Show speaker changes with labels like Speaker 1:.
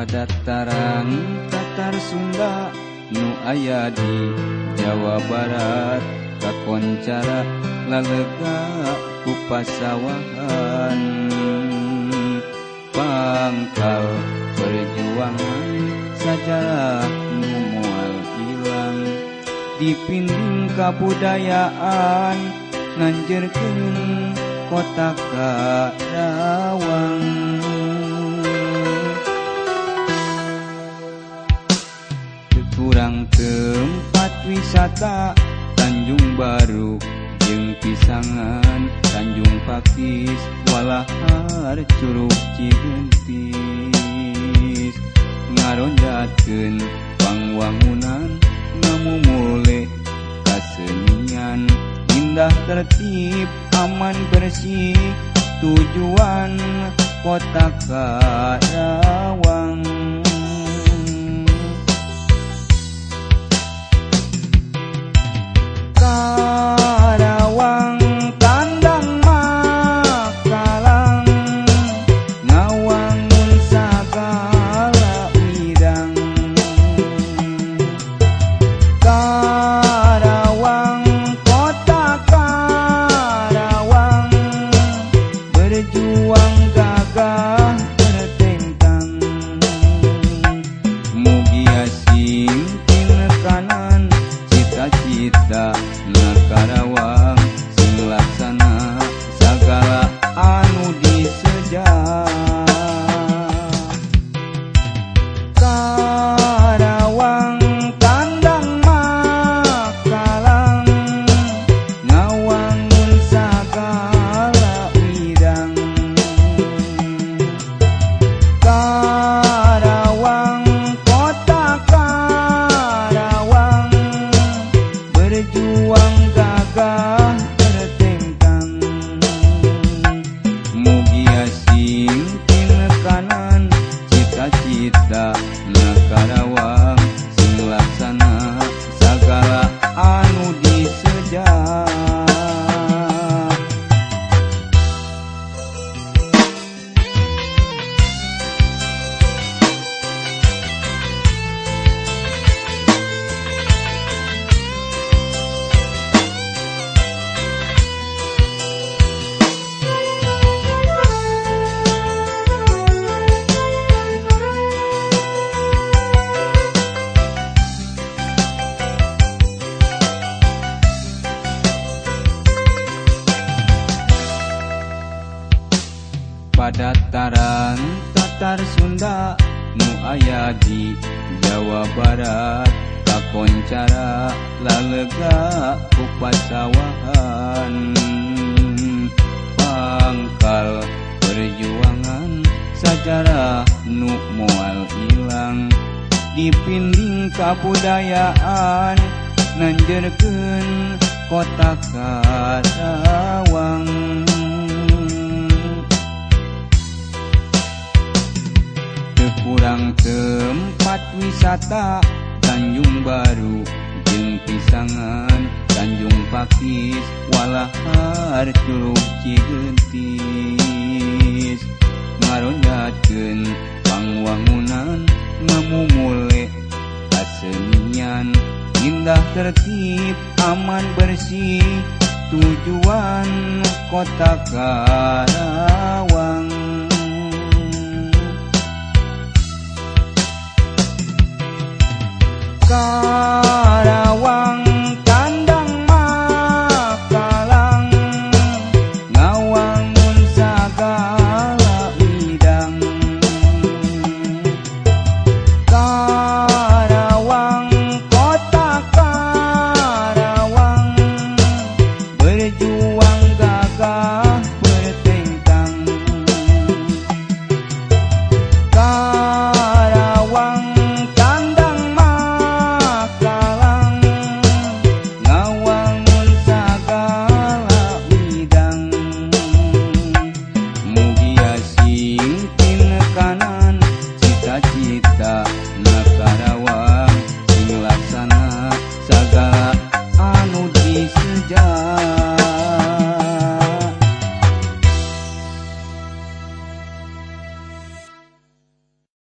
Speaker 1: dataran Tatar Sumba Nu aya di Jawa Barat. Kakoncara lalega kupasawahan. Pangkal perjuangan sajarah nu moal hilang. Dipinding kabudayaan nganjerkeun kota Karawang. Jakarta Tanjung Baru jeung pisangan Tanjung Pakis walahar Curug Cigentis. Ngaronjatkeun pangwangunan namumule kasenian. Indah tertib aman bersih tujuan kota ka Dataran Tatar Sunda nu aya di Jawa Barat kakoncara lalega upasawahan. Pangkal perjuangan sejarah nu mual hilang dipinding kabudayaan nanjerkeun kota Karawang kurang tempat wisata Tanjung Baru. Jeung pisangan Tanjung Pakis. Walahar Curug Cigentis. Ngarondatkeun pangwangunan ngamumule kasenian indah tertib aman bersih. Tujuan kota Karawang. casa.